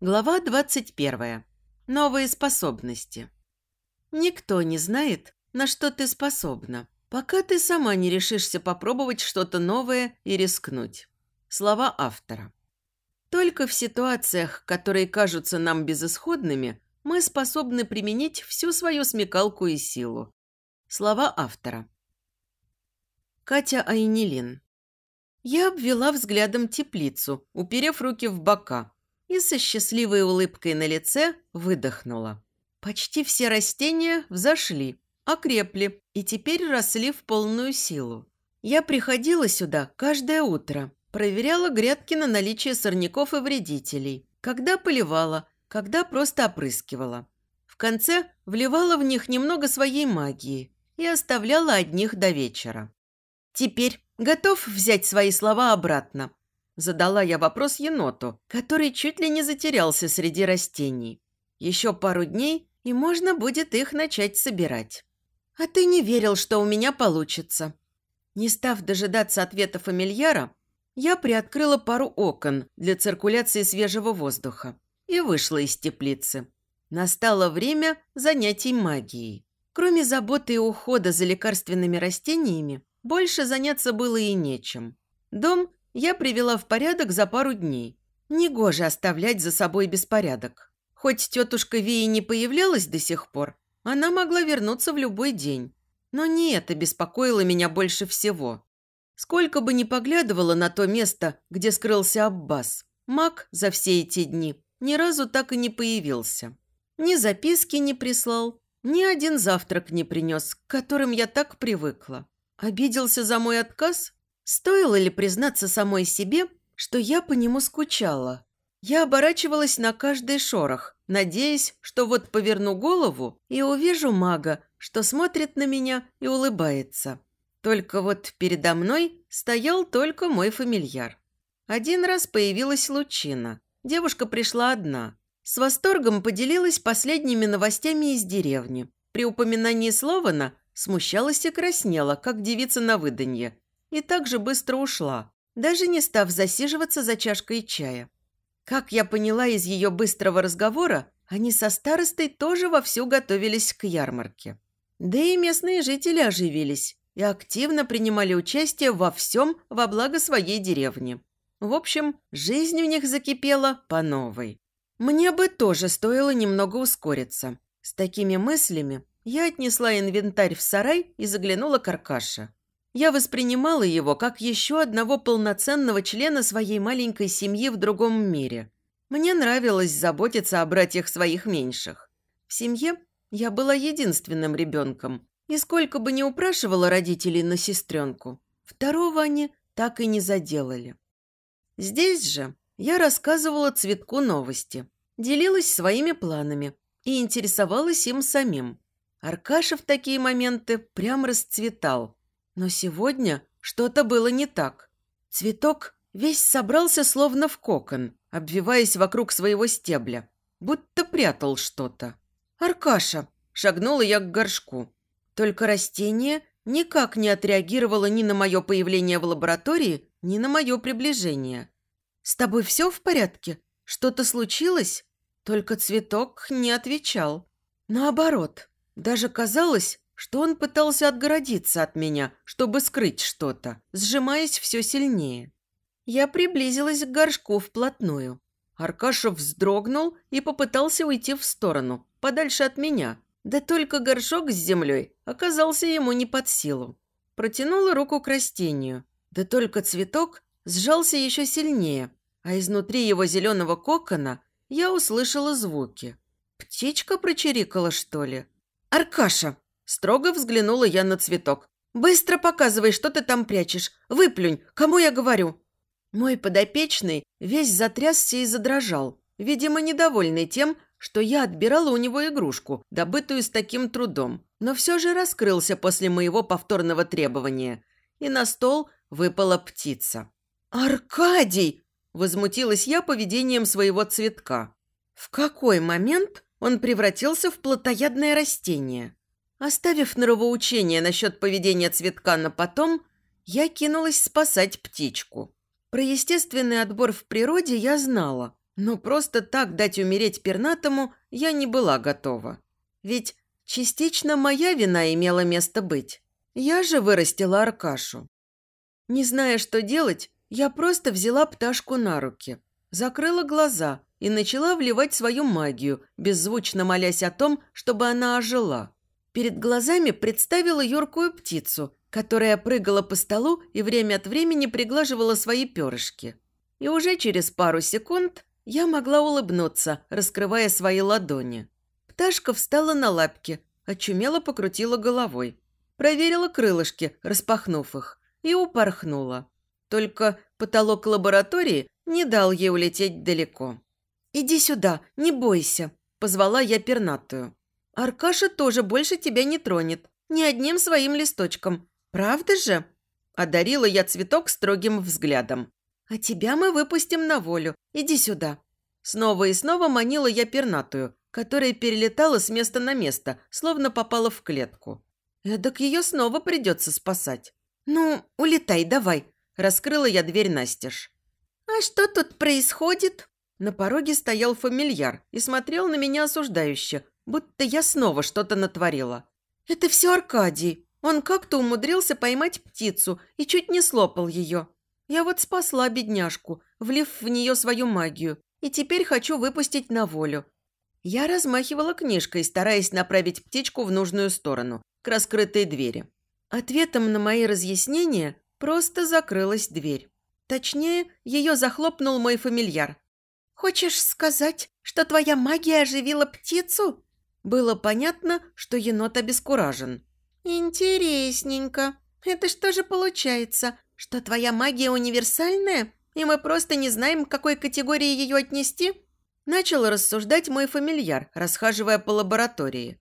Глава 21. Новые способности. Никто не знает, на что ты способна, пока ты сама не решишься попробовать что-то новое и рискнуть. Слова автора. Только в ситуациях, которые кажутся нам безысходными, мы способны применить всю свою смекалку и силу. Слова автора. Катя Айнилин. Я обвела взглядом теплицу, уперев руки в бока – и со счастливой улыбкой на лице выдохнула. Почти все растения взошли, окрепли и теперь росли в полную силу. Я приходила сюда каждое утро, проверяла грядки на наличие сорняков и вредителей, когда поливала, когда просто опрыскивала. В конце вливала в них немного своей магии и оставляла одних до вечера. Теперь готов взять свои слова обратно Задала я вопрос еноту, который чуть ли не затерялся среди растений. Еще пару дней, и можно будет их начать собирать. А ты не верил, что у меня получится. Не став дожидаться ответа фамильяра, я приоткрыла пару окон для циркуляции свежего воздуха и вышла из теплицы. Настало время занятий магией. Кроме заботы и ухода за лекарственными растениями, больше заняться было и нечем. Дом я привела в порядок за пару дней. Негоже оставлять за собой беспорядок. Хоть тетушка Вии не появлялась до сих пор, она могла вернуться в любой день. Но не это беспокоило меня больше всего. Сколько бы ни поглядывала на то место, где скрылся Аббас, маг за все эти дни ни разу так и не появился. Ни записки не прислал, ни один завтрак не принес, к которым я так привыкла. Обиделся за мой отказ Стоило ли признаться самой себе, что я по нему скучала? Я оборачивалась на каждый шорох, надеясь, что вот поверну голову и увижу мага, что смотрит на меня и улыбается. Только вот передо мной стоял только мой фамильяр. Один раз появилась Лучина. Девушка пришла одна. С восторгом поделилась последними новостями из деревни. При упоминании Слована смущалась и краснела, как девица на выданье, и так же быстро ушла, даже не став засиживаться за чашкой чая. Как я поняла из ее быстрого разговора, они со старостой тоже вовсю готовились к ярмарке. Да и местные жители оживились и активно принимали участие во всем во благо своей деревни. В общем, жизнь у них закипела по новой. Мне бы тоже стоило немного ускориться. С такими мыслями я отнесла инвентарь в сарай и заглянула к Аркаше. Я воспринимала его как еще одного полноценного члена своей маленькой семьи в другом мире. Мне нравилось заботиться о братьях своих меньших. В семье я была единственным ребенком, и сколько бы ни упрашивала родителей на сестренку, второго они так и не заделали. Здесь же я рассказывала Цветку новости, делилась своими планами и интересовалась им самим. Аркаша в такие моменты прям расцветал – но сегодня что-то было не так. Цветок весь собрался словно в кокон, обвиваясь вокруг своего стебля, будто прятал что-то. «Аркаша!» – шагнула я к горшку. Только растение никак не отреагировало ни на мое появление в лаборатории, ни на мое приближение. «С тобой все в порядке? Что-то случилось?» Только цветок не отвечал. Наоборот, даже казалось, что он пытался отгородиться от меня, чтобы скрыть что-то, сжимаясь все сильнее. Я приблизилась к горшку вплотную. Аркаша вздрогнул и попытался уйти в сторону, подальше от меня. Да только горшок с землей оказался ему не под силу. Протянула руку к растению. Да только цветок сжался еще сильнее, а изнутри его зеленого кокона я услышала звуки. Птичка прочирикала, что ли? «Аркаша!» Строго взглянула я на цветок. «Быстро показывай, что ты там прячешь. Выплюнь, кому я говорю?» Мой подопечный весь затрясся и задрожал, видимо, недовольный тем, что я отбирала у него игрушку, добытую с таким трудом, но все же раскрылся после моего повторного требования, и на стол выпала птица. «Аркадий!» – возмутилась я поведением своего цветка. В какой момент он превратился в плотоядное растение? Оставив норовоучение насчет поведения цветка на потом, я кинулась спасать птичку. Про естественный отбор в природе я знала, Но просто так дать умереть пернатому я не была готова. Ведь частично моя вина имела место быть. Я же вырастила Аркашу. Не зная, что делать, я просто взяла пташку на руки, закрыла глаза и начала вливать свою магию, беззвучно молясь о том, чтобы она ожила. Перед глазами представила юркую птицу, которая прыгала по столу и время от времени приглаживала свои перышки. И уже через пару секунд я могла улыбнуться, раскрывая свои ладони. Пташка встала на лапки, очумело покрутила головой. Проверила крылышки, распахнув их, и упорхнула. Только потолок лаборатории не дал ей улететь далеко. «Иди сюда, не бойся», – позвала я пернатую. «Аркаша тоже больше тебя не тронет, ни одним своим листочком. Правда же?» Одарила я цветок строгим взглядом. «А тебя мы выпустим на волю. Иди сюда». Снова и снова манила я пернатую, которая перелетала с места на место, словно попала в клетку. Эдак ее снова придется спасать. «Ну, улетай, давай», – раскрыла я дверь настежь. «А что тут происходит?» На пороге стоял фамильяр и смотрел на меня осуждающе, будто я снова что-то натворила. «Это все Аркадий. Он как-то умудрился поймать птицу и чуть не слопал ее. Я вот спасла бедняжку, влив в нее свою магию, и теперь хочу выпустить на волю. Я размахивала книжкой, стараясь направить птичку в нужную сторону, к раскрытой двери. Ответом на мои разъяснения просто закрылась дверь. Точнее, ее захлопнул мой фамильяр. «Хочешь сказать, что твоя магия оживила птицу?» Было понятно, что енот обескуражен. «Интересненько. Это что же получается, что твоя магия универсальная, и мы просто не знаем, к какой категории ее отнести?» Начал рассуждать мой фамильяр, расхаживая по лаборатории.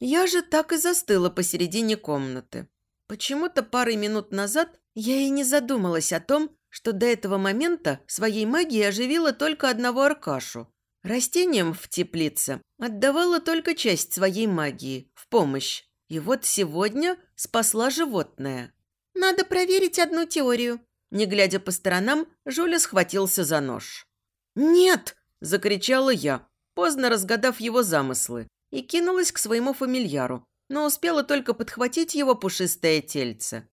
Я же так и застыла посередине комнаты. Почему-то парой минут назад я и не задумалась о том, что до этого момента своей магией оживила только одного Аркашу. Растениям в теплице отдавала только часть своей магии, в помощь. И вот сегодня спасла животное. «Надо проверить одну теорию». Не глядя по сторонам, Жуля схватился за нож. «Нет!» – закричала я, поздно разгадав его замыслы, и кинулась к своему фамильяру, но успела только подхватить его пушистое тельце.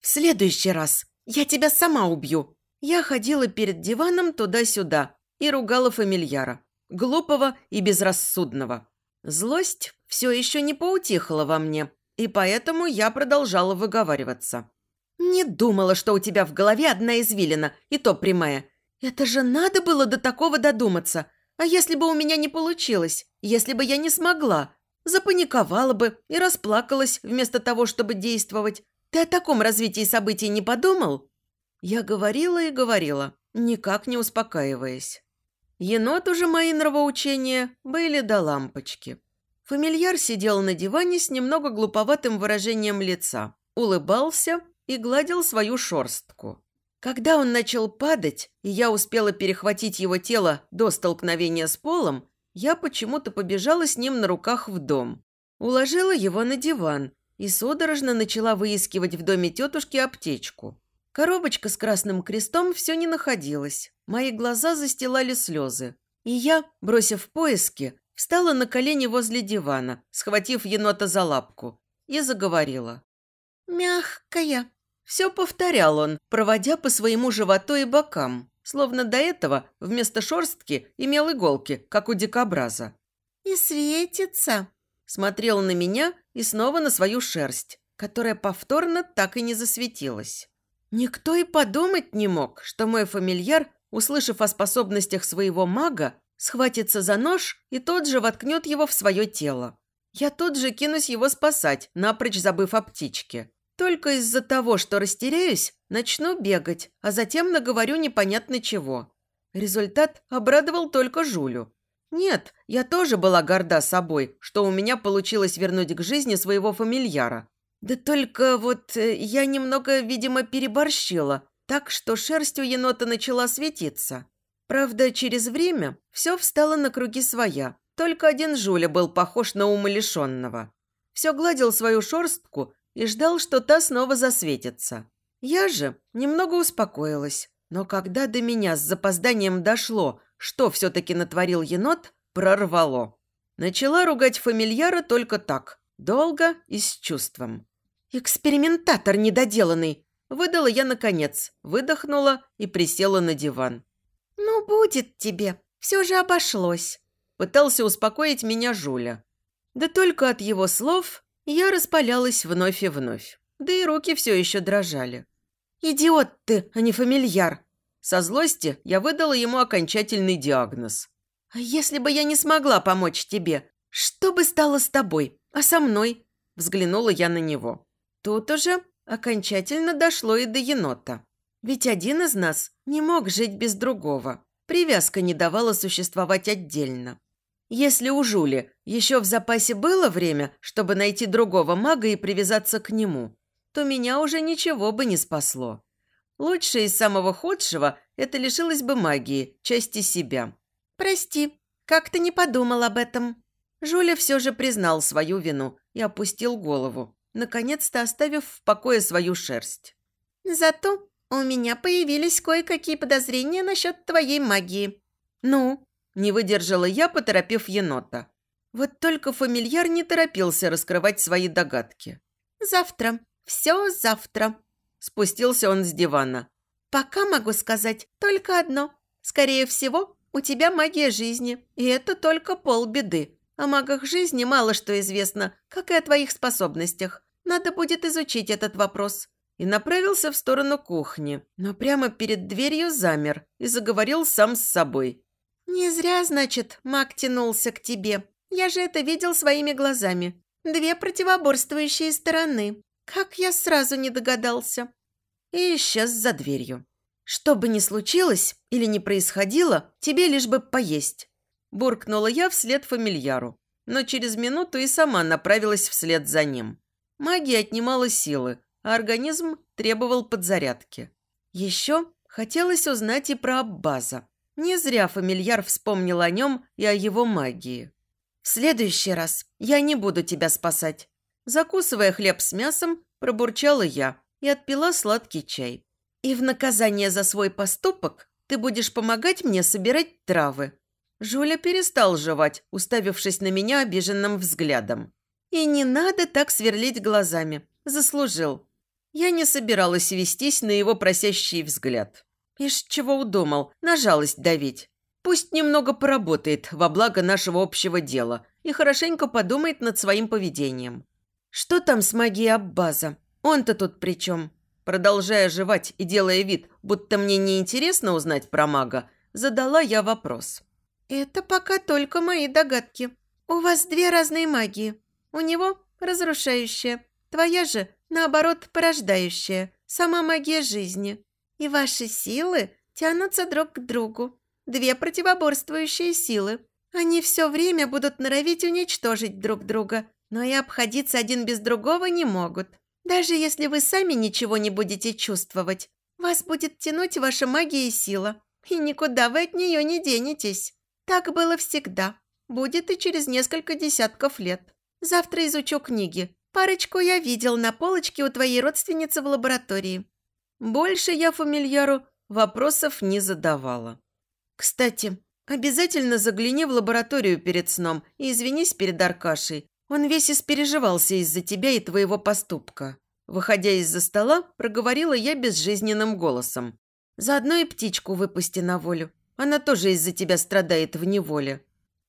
«В следующий раз я тебя сама убью!» Я ходила перед диваном туда-сюда и ругала фамильяра, глупого и безрассудного. Злость все еще не поутихла во мне, и поэтому я продолжала выговариваться. «Не думала, что у тебя в голове одна извилина, и то прямая. Это же надо было до такого додуматься. А если бы у меня не получилось? Если бы я не смогла? Запаниковала бы и расплакалась вместо того, чтобы действовать. Ты о таком развитии событий не подумал?» Я говорила и говорила, никак не успокаиваясь. Енот уже мои нравоучения были до лампочки. Фамильяр сидел на диване с немного глуповатым выражением лица, улыбался и гладил свою шорстку. Когда он начал падать, и я успела перехватить его тело до столкновения с полом, я почему-то побежала с ним на руках в дом. Уложила его на диван и судорожно начала выискивать в доме тетушки аптечку. Коробочка с красным крестом все не находилась. Мои глаза застилали слезы. И я, бросив поиски, встала на колени возле дивана, схватив енота за лапку, и заговорила. «Мягкая». Все повторял он, проводя по своему животу и бокам, словно до этого вместо шорстки имел иголки, как у дикобраза. «И светится», смотрел на меня и снова на свою шерсть, которая повторно так и не засветилась. Никто и подумать не мог, что мой фамильяр, услышав о способностях своего мага, схватится за нож и тот же воткнет его в свое тело. Я тут же кинусь его спасать, напрочь забыв о птичке. Только из-за того, что растеряюсь, начну бегать, а затем наговорю непонятно чего. Результат обрадовал только Жулю. Нет, я тоже была горда собой, что у меня получилось вернуть к жизни своего фамильяра. Да только вот э, я немного, видимо, переборщила, так что шерсть у енота начала светиться. Правда, через время все встало на круги своя. Только один Жуля был похож на умалишенного. Все гладил свою шерстку и ждал, что та снова засветится. Я же немного успокоилась, но когда до меня с запозданием дошло, что все-таки натворил енот, прорвало. Начала ругать фамильяра только так, долго и с чувством. «Экспериментатор недоделанный!» Выдала я наконец, выдохнула и присела на диван. «Ну, будет тебе. Все же обошлось», – пытался успокоить меня Жуля. Да только от его слов я распалялась вновь и вновь. Да и руки все еще дрожали. «Идиот ты, а не фамильяр!» Со злости я выдала ему окончательный диагноз. «А если бы я не смогла помочь тебе, что бы стало с тобой, а со мной?» Взглянула я на него. Тут уже окончательно дошло и до енота. Ведь один из нас не мог жить без другого. Привязка не давала существовать отдельно. Если у Жули еще в запасе было время, чтобы найти другого мага и привязаться к нему, то меня уже ничего бы не спасло. Лучшее из самого худшего – это лишилось бы магии, части себя. «Прости, как-то не подумал об этом». Жуля все же признал свою вину и опустил голову, наконец-то оставив в покое свою шерсть. «Зато у меня появились кое-какие подозрения насчет твоей магии». «Ну?» – не выдержала я, поторопив енота. Вот только фамильяр не торопился раскрывать свои догадки. «Завтра. Все завтра». Спустился он с дивана. «Пока могу сказать только одно. Скорее всего, у тебя магия жизни, и это только полбеды. О магах жизни мало что известно, как и о твоих способностях. Надо будет изучить этот вопрос». И направился в сторону кухни, но прямо перед дверью замер и заговорил сам с собой. «Не зря, значит, маг тянулся к тебе. Я же это видел своими глазами. Две противоборствующие стороны. Как я сразу не догадался». И исчез за дверью. «Что бы ни случилось или не происходило, тебе лишь бы поесть. Буркнула я вслед фамильяру, но через минуту и сама направилась вслед за ним. Магия отнимала силы, а организм требовал подзарядки. Еще хотелось узнать и про Аббаза. Не зря фамильяр вспомнил о нем и о его магии. «В следующий раз я не буду тебя спасать». Закусывая хлеб с мясом, пробурчала я и отпила сладкий чай. «И в наказание за свой поступок ты будешь помогать мне собирать травы. Жуля перестал жевать, уставившись на меня обиженным взглядом. И не надо так сверлить глазами. Заслужил. Я не собиралась вестись на его просящий взгляд. Ишь, чего удумал, на жалость давить. Пусть немного поработает во благо нашего общего дела и хорошенько подумает над своим поведением. Что там с магией Аббаза? Он-то тут при чем? Продолжая жевать и делая вид, будто мне неинтересно узнать про мага, задала я вопрос. «Это пока только мои догадки. У вас две разные магии. У него разрушающая, твоя же, наоборот, порождающая, сама магия жизни. И ваши силы тянутся друг к другу. Две противоборствующие силы. Они все время будут норовить уничтожить друг друга, но и обходиться один без другого не могут. Даже если вы сами ничего не будете чувствовать, вас будет тянуть ваша магия и сила, и никуда вы от нее не денетесь. Так было всегда. Будет и через несколько десятков лет. Завтра изучу книги. Парочку я видел на полочке у твоей родственницы в лаборатории. Больше я фамильяру вопросов не задавала. Кстати, обязательно загляни в лабораторию перед сном и извинись перед Аркашей. Он весь испереживался из-за тебя и твоего поступка. Выходя из-за стола, проговорила я безжизненным голосом. Заодно и птичку выпусти на волю. Она тоже из-за тебя страдает в неволе.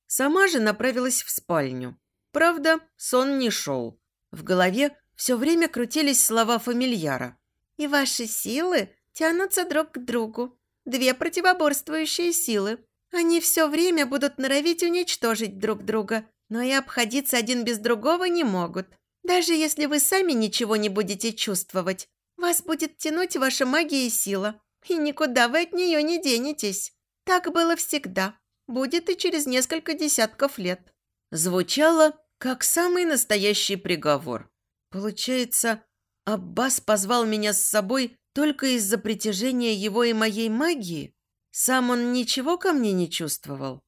Сама же направилась в спальню. Правда, сон не шел. В голове все время крутились слова фамильяра. «И ваши силы тянутся друг к другу. Две противоборствующие силы. Они все время будут норовить уничтожить друг друга, но и обходиться один без другого не могут. Даже если вы сами ничего не будете чувствовать, вас будет тянуть ваша магия и сила, и никуда вы от нее не денетесь. Так было всегда. Будет и через несколько десятков лет. Звучало, как самый настоящий приговор. Получается, Аббас позвал меня с собой только из-за притяжения его и моей магии? Сам он ничего ко мне не чувствовал?